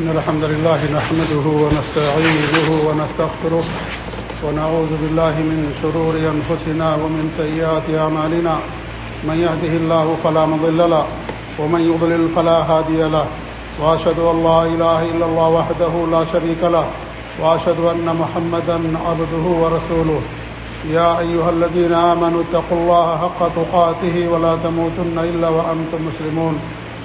إن الحمد لله نحمده ونستعينه ونستغفره ونعوذ بالله من شرور أنفسنا ومن سيئات أعمالنا. من يهده الله فلا مضل له ومن يضلل فلا هادي له. وأشهد أن لا إله إلا الله وحده لا شريك له. وأشهد أن محمدا عبده ورسوله. يا أيها الذين آمنوا اتقوا الله حق تقاته ولا تموتن إلا وأنتم مسلمون.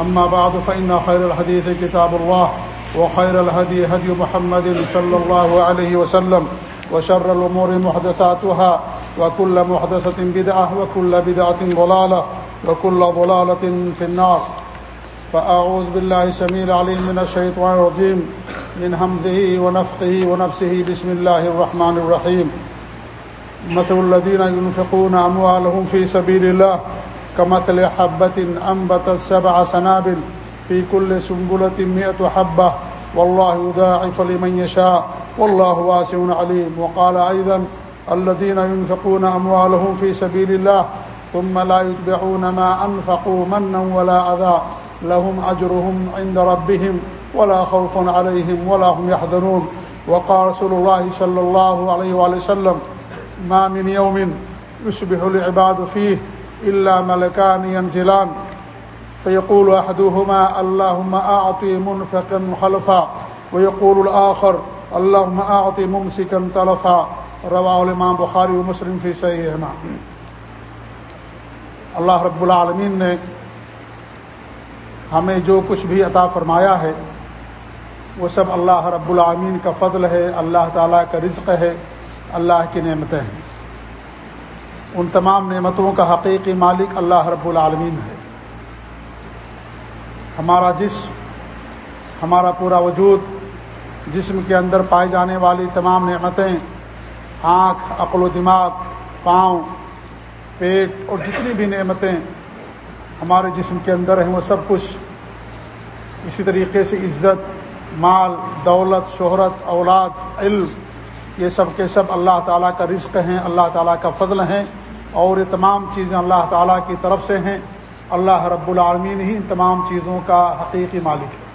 أما بعد، فإن خير الحديث كتاب الله، وخير الهدي هدي محمد صلى الله عليه وسلم، وشر الأمور محدثاتها، وكل محدثة بدعة، وكل بدعة ضلالة، وكل ضلالة في النار. فأعوذ بالله سميع العليم من الشيطان الرجيم، من همزه ونفقه ونفسه بسم الله الرحمن الرحيم. مثل الذين ينفقون أموالهم في سبيل الله كمثل حبة أنبت السبع سنابل في كل سنبلة مئة حبة. والله يداعف لمن يشاء. والله واسع عليم. وقال أيضا الذين ينفقون أموالهم في سبيل الله ثم لا يتبعون ما أنفقوا منا ولا أذى. لهم أجرهم عند ربهم ولا خوف عليهم ولا هم يحذنون وقال رسول الله صلى الله عليه وآله وسلم ما من يوم يصبح العباد فيه إلا ملكان ينزلان فيقول أحدهما، اللهم أعطي منفقا خلفا. ويقول الآخر، اللهم أعطي ممسكا تلفا. رواه الإمام بخاری و مسلم فی صحیحما اللہ رب العالمین نے ہمیں جو کچھ بھی عطا فرمایا ہے، وہ سب اللہ رب العالمین کا فضل ہے، اللہ تعالیٰ کا رزق ہے، اللہ کی نعمتیں ہیں۔ ان تمام نعمتوں کا حقیقی مالک اللہ رب العالمین ہے۔ ہمارا جسم، ہمارا پورا وجود، جسم کے اندر پائی جانے والی تمام نعمتیں، آنکھ، عقل و دماغ، پاؤں، پیٹ اور جتنی بھی نعمتیں ہمارے جسم کے اندر ہیں، وہ سب کچھ اسی طریقے سے عزت، مال، دولت، شہرت، اولاد، علم یہ سب کے سب اللہ تعالیٰ کا رزق ہیں، اللہ تعالیٰ کا فضل ہیں اور یہ تمام چیزیں اللہ تعالیٰ کی طرف سے ہیں۔ اللہ رب العالمین ہی ان تمام چیزوں کا حقیقی مالک ہے۔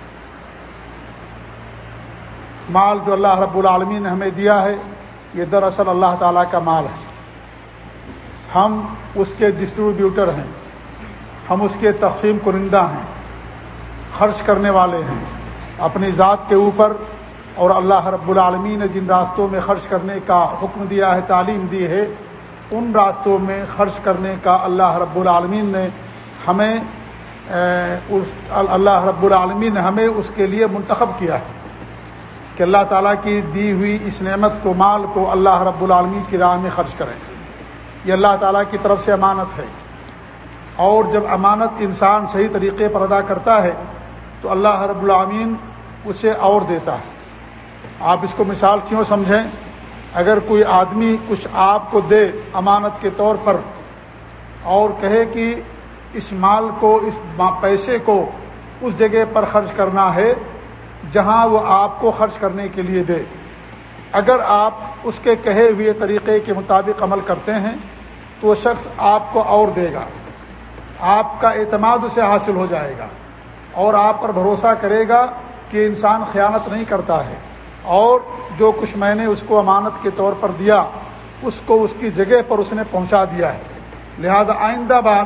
مال جو اللہ رب العالمین نے ہمیں دیا ہے، یہ دراصل اللہ تعالیٰ کا مال ہے۔ ہم اس کے ڈسٹریبیوٹر ہیں، ہم اس کے تقسیم کنندہ ہیں، خرچ کرنے والے ہیں۔ اپنی ذات کے اوپر اور اللہ رب العالمین نے جن راستوں میں خرچ کرنے کا حکم دیا ہے، تعلیم دی ہے، ان راستوں میں خرچ کرنے کا اللہ رب العالمین نے ہمیں اس، اللہ رب العالمین نے ہمیں اس کے لیے منتخب کیا ہے کہ اللہ تعالیٰ کی دی ہوئی اس نعمت کو، مال کو اللہ رب العالمین کی راہ میں خرچ کریں۔ یہ اللہ تعالیٰ کی طرف سے امانت ہے۔ اور جب امانت انسان صحیح طریقے پر ادا کرتا ہے تو اللہ رب العامین اسے اور دیتا ہے۔ آپ اس کو مثال سیوں سمجھیں؟ اگر کوئی آدمی کچھ آپ کو دے امانت کے طور پر اور کہے کہ اس مال کو، اس پیسے کو اس جگہ پر خرچ کرنا ہے جہاں وہ آپ کو خرچ کرنے کے لیے دے۔ اگر آپ اس کے کہے ہوئے طریقے کے مطابق عمل کرتے ہیں تو وہ شخص آپ کو اور دے گا۔ آپ کا اعتماد اسے حاصل ہو جائے گا اور آپ پر بھروسہ کرے گا کہ انسان خیانت نہیں کرتا ہے۔ اور جو کچھ میں نے اس کو امانت کے طور پر دیا، اس کو اس کی جگہ پر اس نے پہنچا دیا ہے۔ لہذا آئندہ بار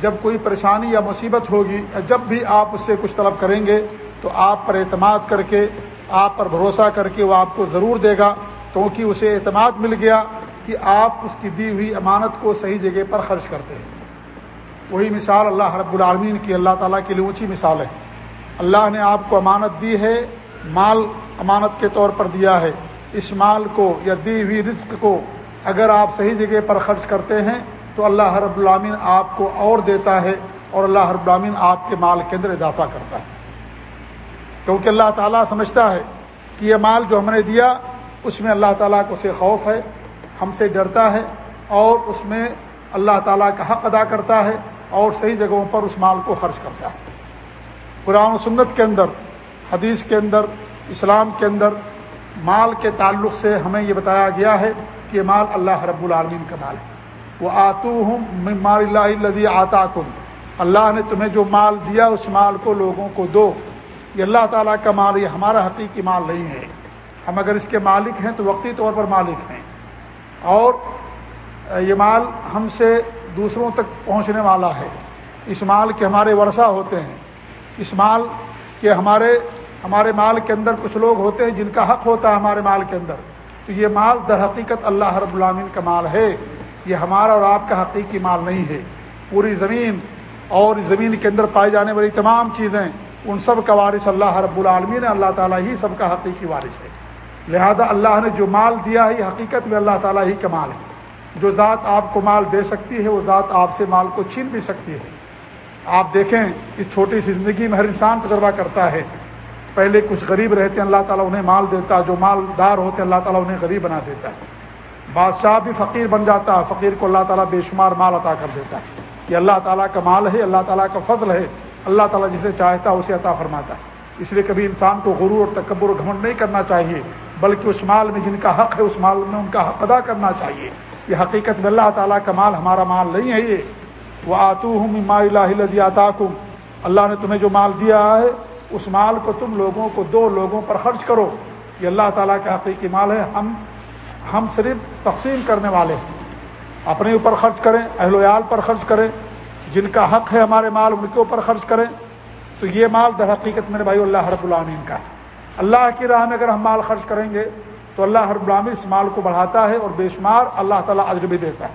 جب کوئی پریشانی یا مصیبت ہوگی یا جب بھی آپ اس سے کچھ طلب کریں گے، تو آپ پر اعتماد کر کے، آپ پر بھروسہ کر کے وہ آپ کو ضرور دے گا، کیونکہ اسے اعتماد مل گیا کہ آپ اس کی دی ہوئی امانت کو صحیح جگہ پر خرچ کرتے ہیں۔ وہی مثال اللہ رب العالمین کی، اللہ تعالیٰ کے لیے اونچی مثال ہے۔ اللہ نے آپ کو امانت دی ہے، مال امانت کے طور پر دیا ہے۔ اس مال کو یا دی ہوئی رزق کو اگر آپ صحیح جگہ پر خرچ کرتے ہیں، تو اللہ رب العامین آپ کو اور دیتا ہے اور اللہ رب العامین آپ کے مال کے اندر اضافہ کرتا ہے۔ کیونکہ اللہ تعالیٰ سمجھتا ہے کہ یہ مال جو ہم نے دیا، اس میں اللہ تعالیٰ کو سے خوف ہے، ہم سے ڈرتا ہے اور اس میں اللہ تعالیٰ کا حق ادا کرتا ہے اور صحیح جگہوں پر اس مال کو خرچ کرتا ہے۔ قرآن و سنت کے اندر، حدیث کے اندر اسلام کے اندر مال کے تعلق سے ہمیں یہ بتایا گیا ہے کہ مال اللہ رب العالمین کا مال ہے۔ وہ آتو ہوں مال اللہ لذی آتا اللہ نے تمہیں جو مال دیا اس مال کو لوگوں کو دو۔ یہ اللہ تعالیٰ کا مال، یہ ہمارا حقیقی مال نہیں ہے۔ ہم اگر اس کے مالک ہیں تو وقتی طور پر مالک ہیں۔ اور یہ مال ہم سے دوسروں تک پہنچنے والا ہے۔ اس مال کے ہمارے ورثہ ہوتے ہیں۔ اس مال کے ہمارے ہمارے مال کے اندر کچھ لوگ ہوتے ہیں جن کا حق ہوتا ہے ہمارے مال کے اندر۔ تو یہ مال در حقیقت اللہ رب العامین کا مال ہے۔ یہ ہمارا اور آپ کا حقیقی مال نہیں ہے۔ پوری زمین اور زمین کے اندر پائی جانے والی تمام چیزیں، ان سب کا وارث اللہ رب العالمین ہے۔ اللہ تعالیٰ ہی سب کا حقیقی وارث ہے۔ لہذا اللہ نے جو مال دیا ہے، یہ حقیقت میں اللہ تعالیٰ ہی کا مال ہے۔ جو ذات آپ کو مال دے سکتی ہے، وہ ذات آپ سے مال کو چھین بھی سکتی ہے۔ آپ دیکھیں، اس چھوٹی سی زندگی میں ہر انسان تجربہ کرتا ہے۔ پہلے کچھ غریب رہتے ہیں، اللہ تعالیٰ انہیں مال دیتا جو مالدار ہوتے ہیں، اللہ تعالیٰ انہیں غریب بنا دیتا ہے۔ بادشاہ بھی فقیر بن جاتا ہے، فقیر کو اللہ تعالیٰ بے شمار مال عطا کر دیتا ہے۔ یہ اللہ تعالیٰ کا مال ہے، اللہ تعالیٰ کا فضل ہے۔ اللہ تعالیٰ جسے چاہتا ہے، اسے عطا فرماتا ہے۔ اس لیے کبھی انسان کو غرور اور تکبر و گھمنڈ نہیں کرنا چاہیے، بلکہ اس مال میں جن کا حق ہے، اس مال میں ان کا حق ادا کرنا چاہیے۔ یہ حقیقت میں اللہ تعالیٰ کا مال ہمارا مال نہیں ہے یہ۔ وہ آتو ہوں ما اللہ اللہ نے تمہیں جو مال دیا ہے اس مال کو تم لوگوں کو دو لوگوں پر خرچ کرو۔ یہ اللہ تعالیٰ کا حقیقی مال ہے۔ ہم ہم صرف تقسیم کرنے والے ہیں۔ اپنے اوپر خرچ کریں، اہل ویال پر خرچ کریں۔ جن کا حق ہے ہمارے مال، ان کے اوپر خرچ کریں۔ تو یہ مال در حقیقت میرے بھائی اللہ رب العامین کا ہے۔ اللہ کی راہ میں اگر ہم مال خرچ کریں گے، تو اللہ ہر العامین اس مال کو بڑھاتا ہے اور بے شمار اللہ تعالیٰ عجر بھی دیتا ہے۔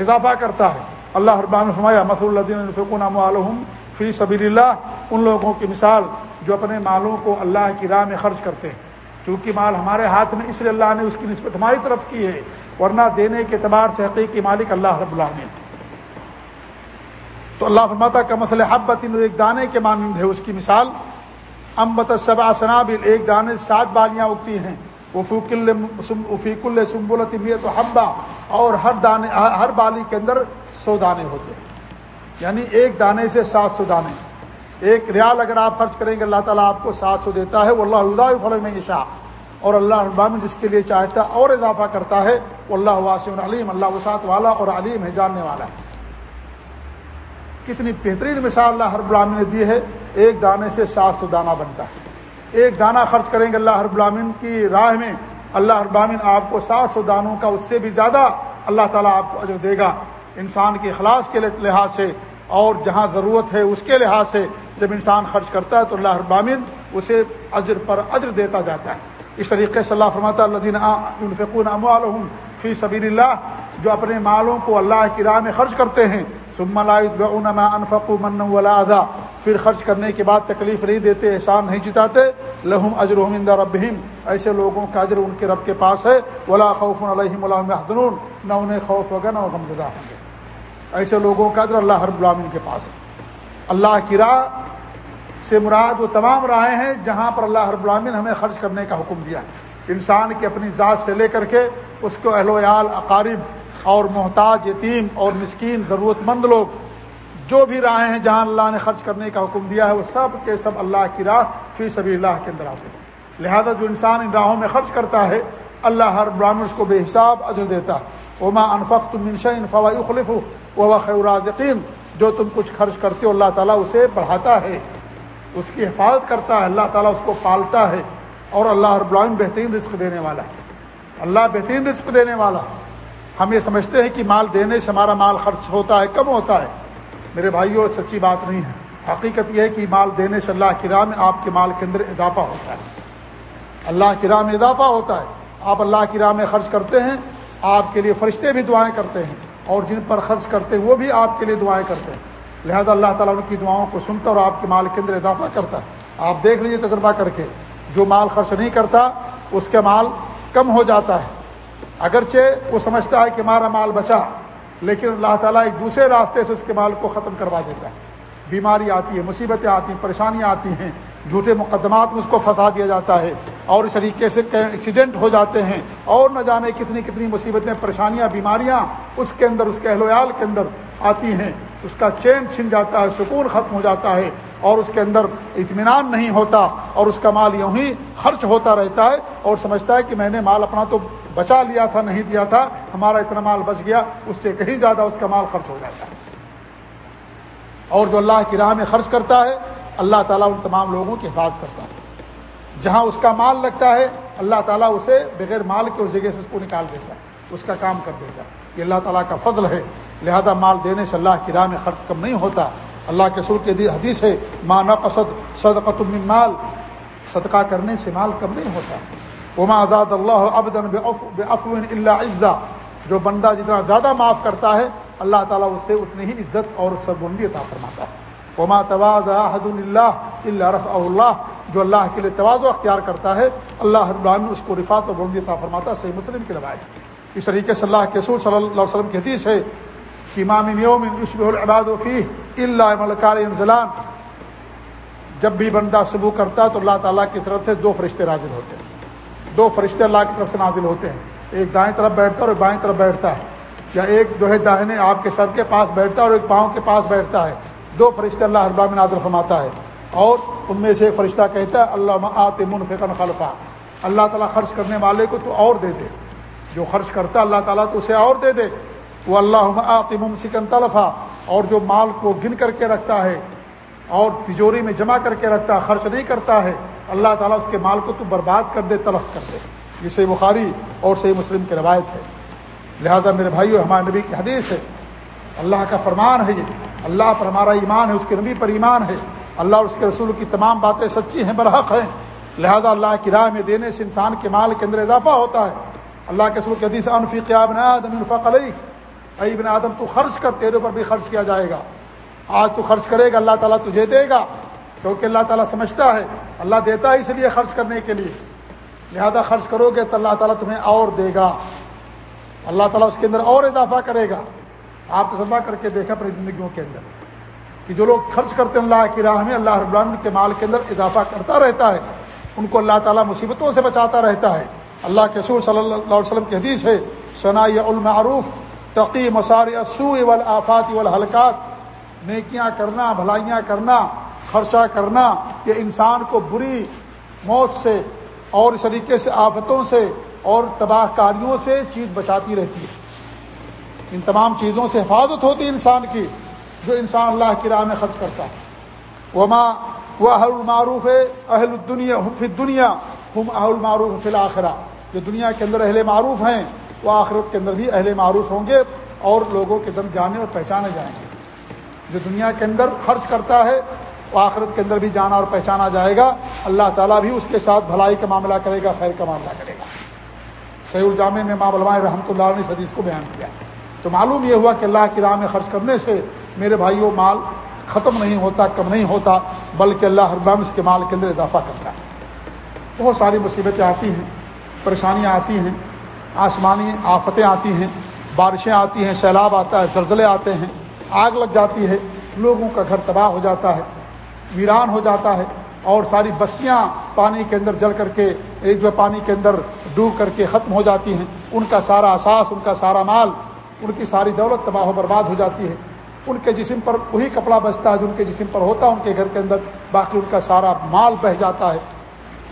اضافہ کرتا ہے۔ اللہ ہر فرمایا مسول اللہ فی سبیل اللہ ان لوگوں کی مثال جو اپنے مالوں کو اللہ کی راہ میں خرچ کرتے ہیں۔ چونکہ مال ہمارے ہاتھ میں، اس لیے اللہ نے اس کی نسبت ہماری طرف کی ہے۔ ورنہ دینے کے اعتبار سے حقیقی مالک اللہ رب العالمین۔ تو اللہ فرماتا کا مسئلہ حبت، ایک دانے کے مانند ہے۔ اس کی مثال امبت صبا سنابل، ایک دانے سات بالیاں اگتی ہیں۔ وفیق افیق السمبلت میت و حبا اور ہر دانے، ہر بالی کے اندر سو دانے ہوتے ہیں۔ یعنی ایک دانے سے سات سو دانے۔ ایک ریال اگر آپ خرچ کریں گے، اللہ تعالیٰ آپ کو سات سو دیتا ہے۔ وہ اللہ فلم میں شاہ اور اللہ ابام جس کے لیے چاہتا ہے، اور اضافہ کرتا ہے۔ وہ اللہ واسم علیم، اللہ وسعت والا اور علیم ہے، جاننے والا ہے۔ کتنی بہترین مثال اللہ ہر غلامین نے دی ہے۔ ایک دانے سے سات سو دانہ بنتا ہے۔ ایک دانہ خرچ کریں گے اللہ ہر غلامین کی راہ میں۔ اللہ ابامن آپ کو سات سو دانوں کا اس سے بھی زیادہ اللہ تعالیٰ آپ کو اجر دے گا۔ انسان کے اخلاص کے لحاظ سے اور جہاں ضرورت ہے اس کے لحاظ سے جب انسان خرچ کرتا ہے تو اللہ ابامن اسے اجر پر اجر دیتا جاتا ہے۔ اس طریقے سے اللہ فرماتا اللہ فی سبیل اللہ، جو اپنے مالوں کو اللہ کی راہ میں خرچ کرتے ہیں انفق من ولا ادا پھر خرچ کرنے کے بعد تکلیف نہیں دیتے، احسان نہیں جتاتے۔ لہم اجر اندر ربہم ایسے لوگوں کا اجر ان کے رب کے پاس ہے۔ ولا خوف علیہم حضرون نہ انہیں خوف ہوگا، نہ غمزدہ ہوں گے۔ ایسے لوگوں کا اجر اللہ ہر غلامین کے پاس ہے۔ اللہ کی راہ سے مراد وہ تمام راہیں ہیں جہاں پر اللہ ہر غلامین ہمیں خرچ کرنے کا حکم دیا ہے۔ انسان کی اپنی ذات سے لے کر کے اس کو اہل ویال اقارب اور محتاج، یتیم اور مسکین، ضرورت مند لوگ جو بھی راہیں ہیں جہاں اللہ نے خرچ کرنے کا حکم دیا ہے، وہ سب کے سب اللہ کی راہ فی سبھی اللہ کے اندر آتے ہیں۔ لہذا جو انسان ان راہوں میں خرچ کرتا ہے، اللہ ہر براہمن کو بے حساب اجر دیتا ہے۔ اوما انفق تم منشا انفوا خلف و خیراز جو تم کچھ خرچ کرتے ہو، اللہ تعالیٰ اسے بڑھاتا ہے، اس کی حفاظت کرتا ہے، اللہ تعالیٰ اس کو پالتا ہے، اور اللہ ہر براہم بہترین رزق دینے والا ہے۔ اللہ بہترین رزق دینے والا۔ ہم یہ سمجھتے ہیں کہ مال دینے سے ہمارا مال خرچ ہوتا ہے، کم ہوتا ہے۔ میرے بھائیوں سچی بات نہیں ہے۔ حقیقت یہ ہے کہ مال دینے سے اللہ کی راہ میں آپ کے مال کے اندر اضافہ ہوتا ہے۔ اللہ کی راہ میں اضافہ ہوتا ہے۔ آپ اللہ کی راہ میں خرچ کرتے ہیں آپ کے لیے فرشتے بھی دعائیں کرتے ہیں اور جن پر خرچ کرتے ہیں وہ بھی آپ کے لیے دعائیں کرتے ہیں۔ لہذا اللہ تعالیٰ ان کی دعاؤں کو سنتا اور آپ کے مال کے اندر اضافہ کرتا۔ ہے آپ دیکھ لیجیے تجربہ کر کے، جو مال خرچ نہیں کرتا، اس کا مال کم ہو جاتا ہے۔ اگرچہ وہ سمجھتا ہے کہ ہمارا مال بچا، لیکن اللہ تعالیٰ ایک دوسرے راستے سے اس کے مال کو ختم کروا دیتا ہے۔ بیماری آتی ہے، مصیبتیں آتی ہیں، پریشانیاں آتی ہیں جھوٹے مقدمات میں اس کو پھنسا دیا جاتا ہے اور اس طریقے سے ایکسیڈنٹ ہو جاتے ہیں اور نہ جانے کتنی کتنی مصیبتیں، پریشانیاں، بیماریاں اس کے اندر، اس کے اہل ویال کے اندر آتی ہیں۔ اس کا چین چھن جاتا ہے، سکون ختم ہو جاتا ہے اور اس کے اندر اطمینان نہیں ہوتا اور اس کا مال یوں ہی خرچ ہوتا رہتا ہے اور سمجھتا ہے کہ میں نے مال اپنا تو بچا لیا تھا، نہیں دیا تھا، ہمارا اتنا مال بچ گیا، اس سے کہیں زیادہ اس کا مال خرچ ہو جاتا ہے۔ اور جو اللہ کی راہ میں خرچ کرتا ہے اللہ تعالیٰ ان تمام لوگوں کی حفاظت کرتا ہے۔ جہاں اس کا مال لگتا ہے، اللہ تعالیٰ اسے بغیر مال کے اس جگہ سے اس کو نکال دیتا ہے، اس کا کام کر دیتا ہے۔ یہ اللہ تعالیٰ کا فضل ہے۔ لہذا مال دینے سے اللہ کی راہ میں خرچ کم نہیں ہوتا۔ اللہ کے سر کے حدیث ہے ماں نقصد صدقۃ من مال۔ صدقہ کرنے سے مال کم نہیں ہوتا۔ وما آزاد اللہ ابدن بے افون اللہ عزا۔ جو بندہ جتنا زیادہ معاف کرتا ہے، اللہ تعالیٰ اس سے اتنی ہی عزت اور سربندی عطا فرماتا ہے۔ وما تواز احد اللہ اللہ رف اللہ جو اللہ کے لیے توازو اختیار کرتا ہے، اللہ البرام اس کو رفات و بلندی عطا فرماتا ہے، صحیح مسلم کی روایت اس طریقے سے اللہ کے سور صلی اللہ علیہ وسلم کی حدیث ہے کہ امام یوم عشب العباد وفی اللہ ملکار انضلان جب بھی بندہ صبح کرتا تو اللہ تعالیٰ کی طرف سے دو فرشتے نازل ہوتے ہیں۔ دو فرشتے اللہ کی طرف سے نازل ہوتے ہیں۔ ایک دائیں طرف بیٹھتا ہے اور بائیں طرف بیٹھتا ہے۔ یا ایک جو ہے داہنے آپ کے سر کے پاس بیٹھتا ہے اور ایک پاؤں کے پاس بیٹھتا ہے۔ دو فرشتے اللہ اربا میں نازل فرماتا ہے اور ان میں سے فرشتہ کہتا ہے اللہ آت منفقن خلفا۔ اللہ تعالیٰ خرچ کرنے والے کو تو اور دے دے۔ جو خرچ کرتا اللہ تعالیٰ تو اسے اور دے دے۔ وہ اللہ آتم سکن طلفا۔ اور جو مال کو گن کر کے رکھتا ہے اور تجوری میں جمع کر کے رکھتا ہے، خرچ نہیں کرتا ہے، اللہ تعالیٰ اس کے مال کو تو برباد کر دے، تلف کر دے۔ یہ صحیح بخاری اور صحیح مسلم کی روایت ہے۔ لہذا میرے بھائیو، ہمارے نبی کی حدیث ہے۔ اللہ کا فرمان ہے یہ۔ اللہ پر ہمارا ایمان ہے، اس کے نبی پر ایمان ہے۔ اللہ اور اس کے رسول کی تمام باتیں سچی ہیں، برحق ہیں۔ لہذا اللہ کی راہ میں دینے سے انسان کے مال کے اندر اضافہ ہوتا ہے۔ اللہ کے رسول کی حدیث انفی قیاب آدم، انفق علیہ ائی بن آدم، تو خرچ کر، تیرے پر بھی خرچ کیا جائے گا۔ آج تو خرچ کرے گا، اللہ تعالیٰ تجھے دے گا۔ کیونکہ اللہ تعالیٰ سمجھتا ہے، اللہ دیتا ہے اس لیے خرچ کرنے کے لیے۔ لہذا خرچ کرو گے تو اللہ تعالیٰ تمہیں اور دے گا۔ اللہ تعالیٰ اس کے اندر اور اضافہ کرے گا۔ آپ تجربہ کر کے دیکھا اپنی زندگیوں کے اندر کہ جو لوگ خرچ کرتے ہیں اللہ کی راہ میں، اللہ رب العالمین کے مال کے اندر اضافہ کرتا رہتا ہے، ان کو اللہ تعالیٰ مصیبتوں سے بچاتا رہتا ہے۔ اللہ کے سور صلی اللہ علیہ وسلم کی حدیث ہے ثناء المعروف، تقی مسار اسو والآفات والحلقات، نیکیاں کرنا، بھلائیاں کرنا، خرچہ کرنا، یہ انسان کو بری موت سے اور اس طریقے سے آفتوں سے اور تباہ کاریوں سے چیز بچاتی رہتی ہے۔ ان تمام چیزوں سے حفاظت ہوتی انسان کی، جو انسان اللہ کی راہ میں خرچ کرتا۔ ہے وما وہ اہل المعروف ہے اہل الدنیا فی دنیا ہم اہل المعروف فی الآخرہ جو دنیا کے اندر اہل معروف ہیں، وہ آخرت کے اندر بھی اہل معروف ہوں گے اور لوگوں کے دم جانے اور پہچانے جائیں گے۔ جو دنیا کے اندر خرچ کرتا ہے، وہ آخرت کے اندر بھی جانا اور پہچانا جائے گا۔ اللہ تعالیٰ بھی اس کے ساتھ بھلائی کا معاملہ کرے گا، خیر کا معاملہ کرے گا۔ سعید الجامع میں ماں علماء رحمۃ اللہ نے حدیث کو بیان کیا۔ ہے تو معلوم یہ ہوا کہ اللہ کی راہ میں خرچ کرنے سے میرے بھائیوں، مال ختم نہیں ہوتا، کم نہیں ہوتا، بلکہ اللہ ہر اس کے مال کے اندر اضافہ کرتا ہے۔ بہت ساری مصیبتیں آتی ہیں، پریشانیاں آتی ہیں آسمانی آفتیں آتی ہیں، بارشیں آتی ہیں، سیلاب آتا ہے، زلزلے آتے ہیں، آگ لگ جاتی ہے، لوگوں کا گھر تباہ ہو جاتا ہے، ویران ہو جاتا ہے، اور ساری بستیاں پانی کے اندر جل کر کے، ایک جو پانی کے اندر ڈوب کر کے ختم ہو جاتی ہیں۔ ان کا سارا احساس ان کا سارا مال ان کی ساری دولت تباہ و برباد ہو جاتی ہے۔ ان کے جسم پر وہی کپڑا بچتا ہے جو ان کے جسم پر ہوتا ہے۔ ان کے گھر کے اندر باقی ان کا سارا مال بہہ جاتا ہے۔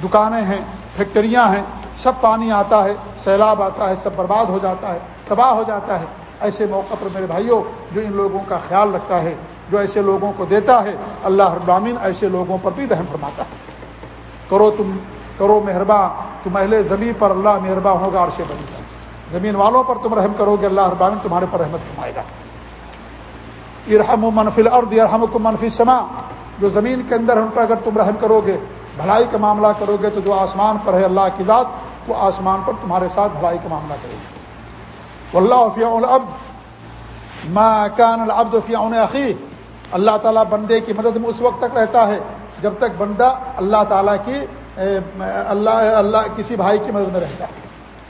دکانیں ہیں، فیکٹریاں ہیں، سب پانی آتا ہے، سیلاب آتا ہے، سب برباد ہو جاتا ہے، تباہ ہو جاتا ہے۔ ایسے موقع پر میرے بھائیوں، جو ان لوگوں کا خیال رکھتا ہے، جو ایسے لوگوں کو دیتا ہے، اللہ ابرامین ایسے لوگوں پر بھی رحم فرماتا ہے۔ کرو تم، کرو مہرباں، تم اہل زمین پر اللہ مہرباں ہوگا عرش بنی زمین والوں پر تم رحم کرو گے، اللہ ابامن تمہارے پر رحمت فرمائے گا۔ ارحم و منفی الرد ارحم کو منفی سما جو زمین کے اندر ان پر اگر تم رحم کرو گے، بھلائی کا معاملہ کرو گے، تو جو آسمان پر ہے اللہ کی ذات، وہ آسمان پر تمہارے ساتھ بھلائی کا معاملہ کرے گی۔ اللہ فیا العبد۔ ما کان العبد فیا عقی اللہ تعالیٰ بندے کی مدد میں اس وقت تک رہتا ہے جب تک بندہ اللہ تعالیٰ کی اللہ اللہ، کسی بھائی کی مدد میں رہتا ہے۔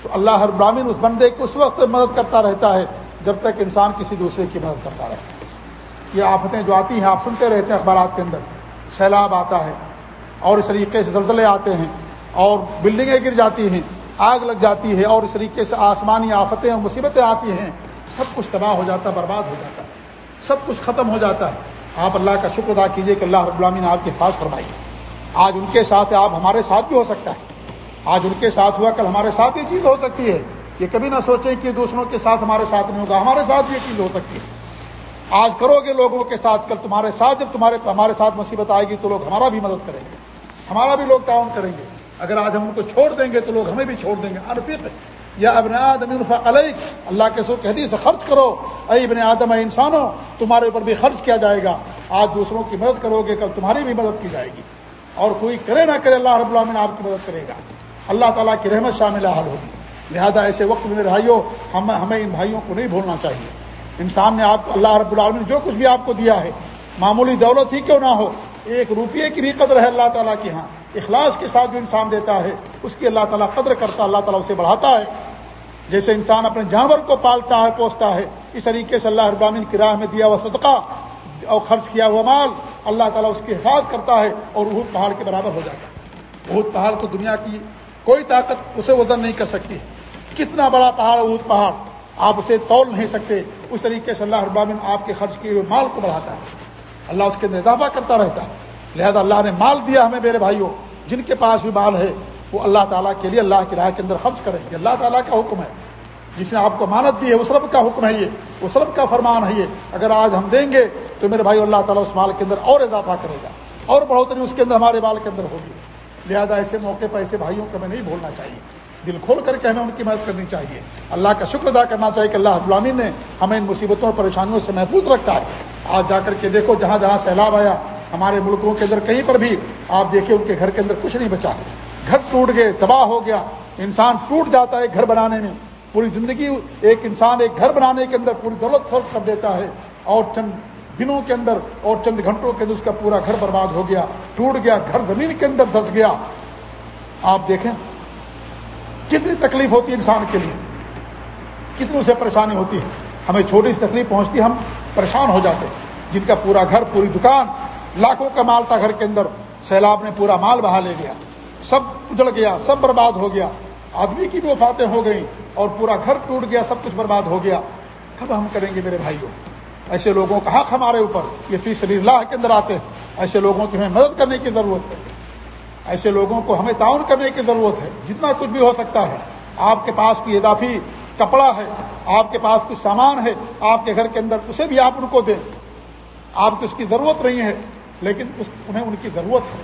تو اللہ ہر براہین اس بندے کو اس وقت مدد کرتا رہتا ہے جب تک انسان کسی دوسرے کی مدد کرتا رہتا ہے یہ آفتیں جو آتی ہیں، آپ سنتے رہتے ہیں اخبارات کے اندر۔ سیلاب آتا ہے، اور اس طریقے سے زلزلے آتے ہیں، اور بلڈنگیں گر جاتی ہیں، آگ لگ جاتی ہے، اور اس طریقے سے آسمانی آفتیں اور مصیبتیں آتی ہیں۔ سب کچھ تباہ ہو جاتا ہے برباد ہو جاتا۔ ہے سب کچھ ختم ہو جاتا ہے۔ آپ اللہ کا شکر ادا کیجیے کہ اللہ رب العالمین آپ کے حفاظ فرمائی آج ان کے ساتھ آپ ہمارے ساتھ بھی ہو سکتا ہے۔ آج ان کے ساتھ ہوا، کل ہمارے ساتھ یہ چیز ہو سکتی ہے یہ کبھی نہ سوچیں کہ دوسروں کے ساتھ ہمارے ساتھ نہیں ہوگا، ہمارے ساتھ بھی یہ چیز ہو سکتی ہے۔ آج کرو گے لوگوں کے ساتھ، کل تمہارے ساتھ، جب تمہارے، ہمارے ساتھ مصیبت آئے گی تو لوگ ہمارا بھی مدد کریں گے۔ ہمارا بھی لوگ تعاون کریں گے۔ اگر آج ہم ان کو چھوڑ دیں گے تو لوگ ہمیں بھی چھوڑ دیں گے۔ انفق یا ابن آدم علیہ اللہ کے سو کہتی سے خرچ کرو۔ اے ابن آدم، اے انسانوں تمہارے اوپر بھی خرچ کیا جائے گا۔ آج دوسروں کی مدد کرو گے، کل تمہاری بھی مدد کی جائے گی۔ اور کوئی کرے نہ کرے، اللہ رب العالمین آپ کی مدد کرے گا۔ اللہ تعالیٰ کی رحمت شامل حال ہوگی۔ لہذا ایسے وقت میں بھائیوں ہم ہمیں ان بھائیوں کو نہیں بھولنا چاہیے۔ انسان نے آپ اللہ رب العالمین جو کچھ بھی آپ کو دیا ہے، معمولی دولت ہی کیوں نہ ہو، ایک روپیے کی بھی قدر ہے اللہ تعالیٰ کی ہاں۔ اخلاص کے ساتھ جو انسان دیتا ہے، اس کی اللہ تعالیٰ قدر کرتا، اللہ تعالیٰ اسے بڑھاتا ہے۔ جیسے انسان اپنے جانور کو پالتا ہے، پوستا ہے، اس طریقے سے اللہ ابراہین کی راہ میں دیا ہوا صدقہ اور خرچ کیا ہوا مال، اللہ تعالیٰ اس کی حفاظت کرتا ہے اور اہد پہاڑ کے برابر ہو جاتا ہے۔ اہد پہاڑ کو دنیا کی کوئی طاقت اسے وزن نہیں کر سکتی۔ کتنا بڑا پہاڑ اہد پہاڑ۔ آپ اسے تول نہیں سکتے۔ اس طریقے سے اللہ ابامن آپ کے خرچ کیے ہوئے مال کو بڑھاتا ہے۔ اللہ اس کے اندر اضافہ کرتا رہتا ہے۔ لہذا اللہ نے مال دیا ہمیں میرے بھائیوں، جن کے پاس بھی مال ہے، وہ اللہ تعالیٰ کے لیے اللہ کی راہ کے اندر خرچ کریں۔ گے اللہ تعالیٰ کا حکم ہے۔ جس نے آپ کو مانت دی ہے، اس رب کا حکم ہے یہ۔ اس رب کا فرمان ہے یہ۔ اگر آج ہم دیں گے تو میرے بھائی اللہ تعالیٰ اس مال کے اندر اور اضافہ کرے گا۔ اور بڑھوتری اس کے اندر ہمارے مال کے اندر ہوگی۔ لہذا ایسے موقع پر ایسے بھائیوں کو ہمیں نہیں بھولنا چاہیے۔ دل کھول کر کے ہمیں ان کی مدد کرنی چاہیے۔ اللہ کا شکر ادا کرنا چاہیے کہ اللہ غلامین نے ہمیں ان مصیبتوں اور پریشانیوں سے محفوظ رکھا ہے۔ آج جا کر کے دیکھو جہاں جہاں سیلاب آیا، ہمارے ملکوں کے اندر کہیں پر بھی آپ دیکھیں ان کے گھر کے اندر کچھ نہیں بچا۔ گھر ٹوٹ گئے، تباہ ہو گیا۔ انسان ٹوٹ جاتا ہے گھر بنانے میں۔ پوری زندگی ایک انسان ایک گھر بنانے کے اندر پوری دولت صرف کر دیتا ہے۔ اور چند دنوں کے اندر اور چند گھنٹوں کے اندر اس کا پورا گھر برباد ہو گیا۔ ٹوٹ گیا، گھر زمین کے اندر دھس گیا۔ آپ دیکھیں، کتنی تکلیف ہوتی ہے انسان کے لیے۔ کتنی اسے پریشانی ہوتی ہے۔ ہمیں چھوٹی سی تکلیف پہنچتی، ہم پریشان ہو جاتے۔ جن کا پورا گھر، پوری دکان، لاکھوں کا مال تھا گھر کے اندر۔ سیلاب نے پورا مال بہا لے گیا۔ سب اجڑ گیا، سب برباد ہو گیا۔ آدمی کی بھی وفاتیں ہو گئیں اور پورا گھر ٹوٹ گیا، سب کچھ برباد ہو گیا۔ کب ہم کریں گے میرے بھائیوں؟ ایسے لوگوں کا حق ہمارے اوپر، یہ فی صلی اللہ کے اندر آتے ہیں۔ ایسے لوگوں کی ہمیں مدد کرنے کی ضرورت ہے۔ ایسے لوگوں کو ہمیں تعاون کرنے کی ضرورت ہے۔ جتنا کچھ بھی ہو سکتا ہے۔ آپ کے پاس کوئی اضافی کپڑا ہے، آپ کے پاس کچھ سامان ہے، آپ کے گھر کے اندر اسے بھی آپ ان کو دیں۔ آپ کی اس کی ضرورت نہیں ہے، لیکن اس، انہیں ان کی ضرورت ہے۔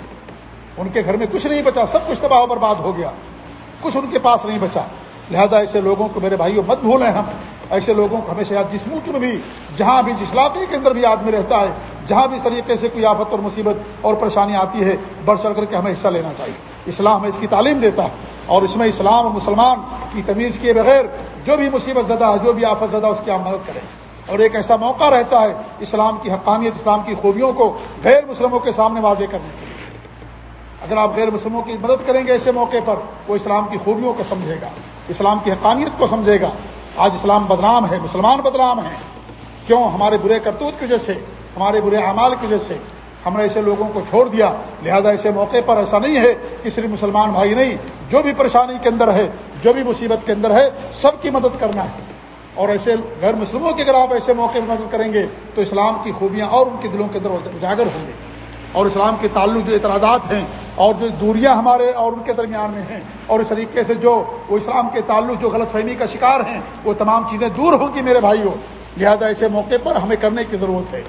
ان کے گھر میں کچھ نہیں بچا، سب کچھ تباہ برباد ہو گیا۔ کچھ ان کے پاس نہیں بچا۔ لہذا ایسے لوگوں کو میرے بھائیوں مت بھولیں ہم۔ ایسے لوگوں کو ہمیشہ جس ملک میں بھی، جہاں بھی، جس علاقے کے اندر بھی آدمی رہتا ہے، جہاں بھی اس طریقے سے کوئی آفت اور مصیبت اور پریشانی آتی ہے، بڑھ چڑھ کر کے ہمیں حصہ لینا چاہیے۔ اسلام ہمیں اس کی تعلیم دیتا ہے اور اس میں اسلام اور مسلمان کی تمیز کیے بغیر جو بھی مصیبت زدہ ہے، جو بھی آفت زدہ اس کی آپ مدد کریں۔ اور ایک ایسا موقع رہتا ہے اسلام کی حقانیت، اسلام کی خوبیوں کو غیر مسلموں کے سامنے واضح کرنے کے لیے۔ اگر آپ غیر مسلموں کی مدد کریں گے ایسے موقع پر، وہ اسلام کی خوبیوں کو سمجھے گا، اسلام کی حقانیت کو سمجھے گا۔ آج اسلام بدنام ہے، مسلمان بدنام ہیں۔ کیوں؟ ہمارے برے کرتوت کی وجہ سے، ہمارے برے اعمال کی وجہ سے۔ ہم نے ایسے لوگوں کو چھوڑ دیا، لہذا ایسے موقع پر ایسا نہیں ہے کہ صرف مسلمان بھائی نہیں، جو بھی پریشانی کے اندر ہے، جو بھی مصیبت کے اندر ہے، سب کی مدد کرنا ہے۔ اور ایسے غیر مسلموں کی اگر آپ ایسے موقع پر مدد کریں گے، تو اسلام کی خوبیاں اور ان کے دلوں کے اندر اجاگر ہوں گے۔ اور اسلام کے تعلق جو اعتراضات ہیں اور جو دوریاں ہمارے اور ان کے درمیان میں ہیں اور اس طریقے سے جو وہ اسلام کے تعلق جو غلط فہمی کا شکار ہیں، وہ تمام چیزیں دور ہوں گی میرے بھائیوں۔ لہذا ایسے موقع پر ہمیں کرنے کی ضرورت ہے۔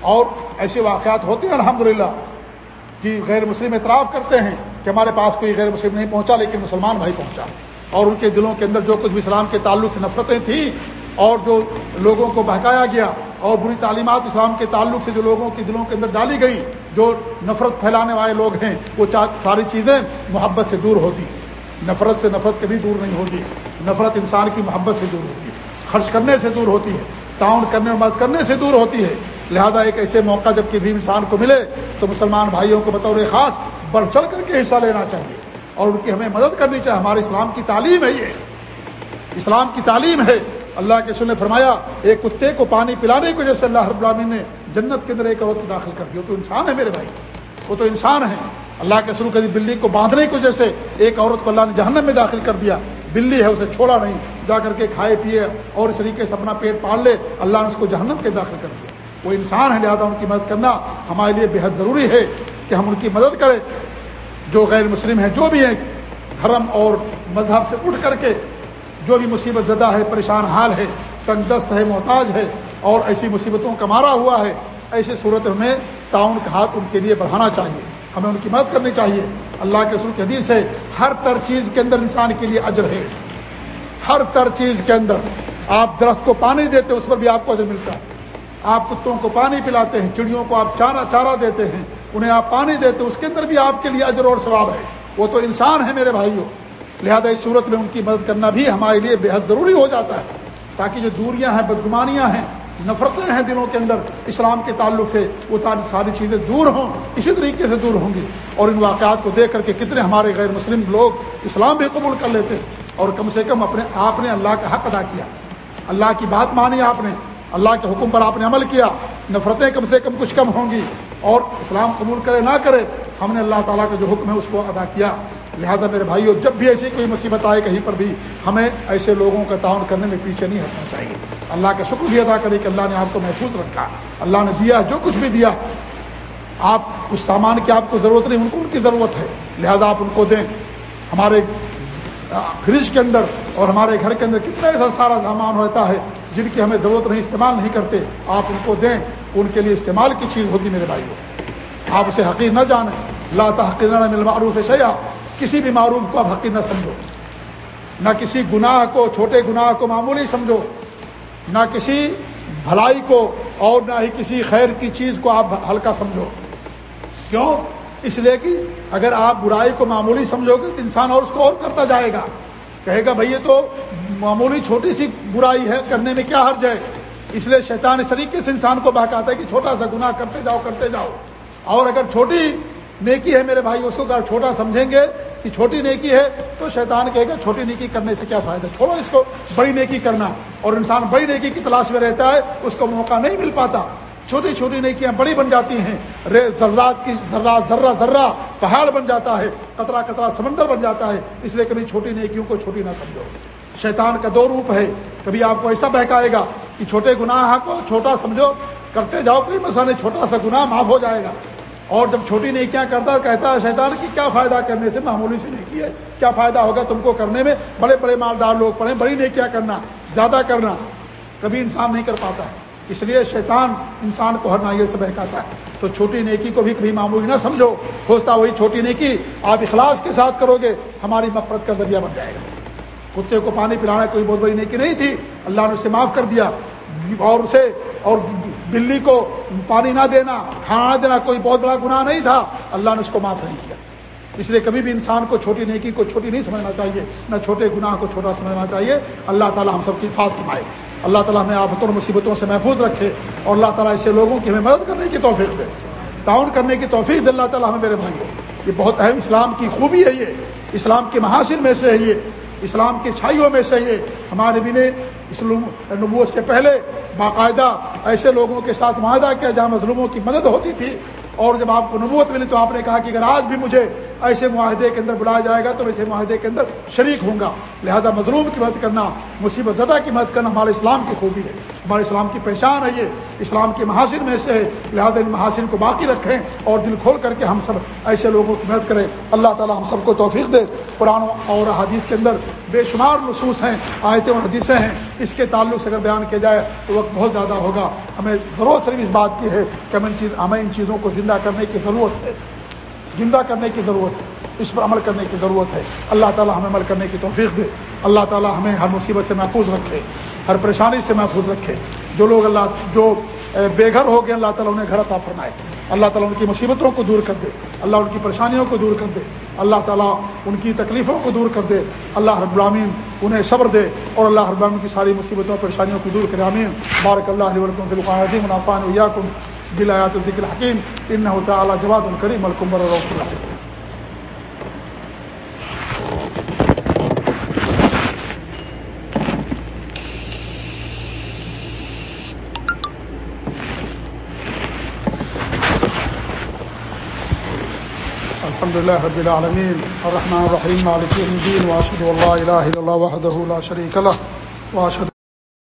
اور ایسے واقعات ہوتے ہیں الحمد للہ کہ غیر مسلم اعتراف کرتے ہیں کہ ہمارے پاس کوئی غیر مسلم نہیں پہنچا، لیکن مسلمان بھائی پہنچا۔ اور ان کے دلوں کے اندر جو کچھ بھی اسلام کے تعلق سے نفرتیں تھیں اور جو لوگوں کو بہکایا گیا اور بری تعلیمات اسلام کے تعلق سے جو لوگوں کے دلوں کے اندر ڈالی گئی، جو نفرت پھیلانے والے لوگ ہیں، وہ ساری چیزیں محبت سے دور ہوتی نفرت سے نفرت کبھی دور نہیں ہوتی۔ نفرت انسان کی محبت سے دور ہوتی ہے۔ خرچ کرنے سے دور ہوتی ہے۔ تعاون کرنے مدد کرنے سے دور ہوتی ہے۔ لہذا ایک ایسے موقع جب کسی انسان کو ملے، تو مسلمان بھائیوں کو بطور خاص بڑھ چڑھ کر کے حصہ لینا چاہیے۔ اور ان کی ہمیں مدد کرنی چاہیے۔ ہمارے اسلام کی تعلیم ہے یہ۔ اسلام کی تعلیم ہے۔ اللہ کے سن نے فرمایا، ایک کتے کو پانی پلانے کی وجہ سے اللہ رب العالمین نے جنت کے اندر ایک عورت کو داخل کر دیا۔ تو انسان ہے میرے بھائی۔ وہ تو انسان ہے۔ اللہ کے سلو کر بلی کو باندھنے کی وجہ سے ایک عورت کو اللہ نے جہنم میں داخل کر دیا۔ بلی ہے، اسے چھوڑا نہیں۔ جا کر کے کھائے پیے اور اس طریقے سے اپنا پیٹ پال لے، اللہ نے اس کو جہنم کے داخل کر دیا۔ وہ انسان ہے، لہٰذا ان کی مدد کرنا ہمارے لیے بےحد ضروری ہے کہ ہم ان کی مدد کریں۔ جو غیر مسلم ہیں، جو بھی ہیں، دھرم اور مذہب سے اٹھ کر کے جو بھی مصیبت زدہ ہے، پریشان حال ہے، تنگ دست ہے، محتاج ہے، اور ایسی مصیبتوں کا مارا ہوا ہے ایسی صورت میں تعاون کا ہاتھ ان کے لیے بڑھانا چاہیے۔ ہمیں ان کی مدد کرنی چاہیے۔ اللہ کے رسول کی حدیث ہے، ہر تر چیز کے اندر انسان کے لیے اجر ہے۔ ہر تر چیز کے اندر آپ درخت کو پانی دیتے، اس پر بھی آپ کو اجر ملتا ہے۔ آپ کتوں کو پانی پلاتے ہیں، چڑیوں کو آپ چارہ چارہ دیتے ہیں، انہیں آپ پانی دیتے، اس کے اندر بھی آپ کے لیے اجر اور ثواب ہے۔ وہ تو انسان ہے میرے بھائیوں۔ لہذا اس صورت میں ان کی مدد کرنا بھی ہمارے لیے بےحد ضروری ہو جاتا ہے۔ تاکہ جو دوریاں ہیں، بدگمانیاں ہیں، نفرتیں ہیں دلوں کے اندر، اسلام کے تعلق سے وہ ساری چیزیں دور ہوں، اسی طریقے سے دور ہوں گی۔ اور ان واقعات کو دیکھ کر کے کتنے ہمارے غیر مسلم لوگ اسلام بھی قبول کر لیتے اور کم سے کم اپنے آپ نے اللہ کا حق ادا کیا۔ اللہ کی بات مانی آپ نے۔ اللہ کے حکم پر آپ نے عمل کیا۔ نفرتیں کم سے کم کچھ کم ہوں گی۔ اور اسلام قبول کرے نہ کرے، ہم نے اللہ تعالیٰ کا جو حکم ہے، اس کو ادا کیا۔ لہذا میرے بھائیوں جب بھی ایسی کوئی مصیبت آئے کہیں پر بھی، ہمیں ایسے لوگوں کا تعاون کرنے میں پیچھے نہیں ہٹنا چاہیے۔ اللہ کا شکر بھی ادا کرے کہ اللہ نے آپ کو محفوظ رکھا۔ اللہ نے دیا، جو کچھ بھی دیا، آپ اس سامان کی آپ کو ضرورت نہیں، ان کو ان کی ضرورت ہے۔ لہذا آپ ان کو دیں۔ ہمارے فریج کے اندر اور ہمارے گھر کے اندر کتنا ایسا سارا سامان ہوتا ہے جن کی ہمیں ضرورت نہیں، استعمال نہیں کرتے۔ آپ ان کو دیں، ان کے لیے استعمال کی چیز ہوگی میرے بھائی آپ اسے حقیق نہ جانیں۔ لا تحقیر مل معروف سیاح کسی بھی معروف کو آپ حقیق نہ سمجھو۔ نہ کسی گناہ کو، چھوٹے گناہ کو معمولی سمجھو۔ نہ کسی بھلائی کو اور نہ ہی کسی خیر کی چیز کو آپ ہلکا سمجھو۔ کیوں؟ اس لیے کہ اگر آپ برائی کو معمولی سمجھو گے تو انسان اور اس کو اور کرتا جائے گا۔ کہے گا، بھائی، یہ تو معمولی چھوٹی سی برائی ہے، کرنے میں کیا حرج ہے؟ اس لیے شیطان اس طریقے سے انسان کو بہکاتا ہے کہ چھوٹا سا گناہ کرتے جاؤ کرتے جاؤ۔ اور اگر چھوٹی نیکی ہے میرے بھائی اس کو اگر چھوٹا سمجھیں گے کہ چھوٹی نیکی ہے تو شیطان کہے گا چھوٹی نیکی کرنے سے کیا فائدہ؟ چھوڑو اس کو، بڑی نیکی کرنا۔ اور انسان بڑی نیکی کی تلاش میں رہتا ہے، اس کو موقع نہیں مل پاتا۔ چھوٹی چھوٹی نیکیاں بڑی بن جاتی ہیں۔ ذرات کی ذرہ ذرہ ذرہ پہاڑ بن جاتا ہے، قطرہ قطرہ سمندر بن جاتا ہے۔ اس لیے کبھی چھوٹی نیکیوں کو چھوٹی نہ سمجھو۔ شیطان کا دو روپ ہے۔ کبھی آپ کو ایسا بہکائے گا کہ چھوٹے گناہ کو چھوٹا سمجھو۔ کرتے جاؤ، کوئی مسئلہ نہیں، چھوٹا سا گناہ معاف ہو جائے گا۔ اور جب چھوٹی نیکیاں کرتا کہتا ہے شیطان کی کیا فائدہ کرنے سے معمولی سی نیکی ہے؟ کیا فائدہ ہوگا تم کو کرنے میں؟ بڑے بڑے مالدار لوگ پڑھیں، بڑی نیکیاں کرنا، زیادہ کرنا، کبھی انسان نہیں کر پاتا۔ ہے اس لیے شیطان انسان کو ہر نائیے سے بہکاتا ہے۔ تو چھوٹی نیکی کو بھی کبھی معمولی نہ سمجھو۔ ہوتا وہی چھوٹی نیکی، آپ اخلاص کے ساتھ کرو گے، ہماری مفرت کا ذریعہ بن جائے گا۔ کتے کو پانی پلانا کوئی بہت بڑی نیکی نہیں تھی۔ اللہ نے اسے معاف کر دیا۔ اور اسے اور بلی کو پانی نہ دینا، کھانا نہ دینا کوئی بہت بڑا گناہ نہیں تھا۔ اللہ نے اس کو معاف نہیں کیا۔ اس لیے کبھی بھی انسان کو چھوٹی نیکی کو چھوٹی نہیں سمجھنا چاہیے، نہ چھوٹے گناہ کو چھوٹا سمجھنا چاہیے۔ اللہ تعالیٰ ہم سب کی فات فرمائے۔ اللہ تعالیٰ ہمیں آفتوں اور مصیبتوں سے محفوظ رکھے اور اللہ تعالیٰ ایسے لوگوں کی ہمیں مدد کرنے کی توفیق دے۔ تعاون کرنے کی توفیق دے اللہ تعالیٰ ہمیں میرے بھائی یہ بہت اہم اسلام کی خوبی ہے یہ۔ اسلام کے محاصر میں سے ہے یہ۔ اسلام کی چھائیوں میں سے یہ ہمارے بھی نے اس نبوت سے پہلے باقاعدہ ایسے لوگوں کے ساتھ معاہدہ کیا جہاں مظلوموں کی مدد ہوتی تھی اور جب آپ کو نبوت ملی تو آپ نے کہا کہ اگر آج بھی مجھے ایسے معاہدے کے اندر بلایا جائے گا تو ایسے معاہدے کے اندر شریک ہوں گا۔ لہذا مظلوم کی مدد کرنا، مصیبت زدہ کی مدد کرنا ہمارے اسلام کی خوبی ہے۔ ہمارے اسلام کی پہچان ہے یہ۔ اسلام کے محاصر میں سے ہے۔ لہذا ان محاصر کو باقی رکھیں اور دل کھول کر کے ہم سب ایسے لوگوں کی مدد کریں۔ اللہ تعالی ہم سب کو توفیق دے۔ قرآن اور حدیث کے اندر بے شمار نصوص ہیں، آیتیں اور حدیثیں ہیں۔ اس کے تعلق سے اگر بیان کیا جائے تو وقت بہت زیادہ ہوگا۔ ہمیں ضرور صرف اس بات کی ہے کہ ہمیں چیز ہمیں ان چیزوں کو زندہ کرنے کی ضرورت ہے۔ زندہ کرنے کی ضرورت ہے، اس پر عمل کرنے کی ضرورت ہے۔ اللہ تعالیٰ ہمیں عمل کرنے کی توفیق دے۔ اللہ تعالیٰ ہمیں ہر مصیبت سے محفوظ رکھے، ہر پریشانی سے محفوظ رکھے۔ جو لوگ اللہ، جو بے گھر ہو گئے، اللہ تعالیٰ انہیں گھر عطا فرمائے۔ اللہ تعالیٰ ان کی مصیبتوں کو دور کر دے۔ اللہ ان کی پریشانیوں کو دور کر دے۔ اللہ تعالیٰ ان کی تکلیفوں کو دور کر دے۔ اللہ رب العامین انہیں صبر دے اور اللہ رب العامین کی ساری مصیبتوں پریشانیوں کو دور کرے امین بارک اللہ علیہ سے منافع بلایات الذکر الحکیم ہوتا اعلیٰ جواد کریم الکم رحم اللہ الحمد لله رب العالمين الرحمن الرحيم مالك يوم الدين واشهد ان لا اله الا الله وحده لا شريك له واشهد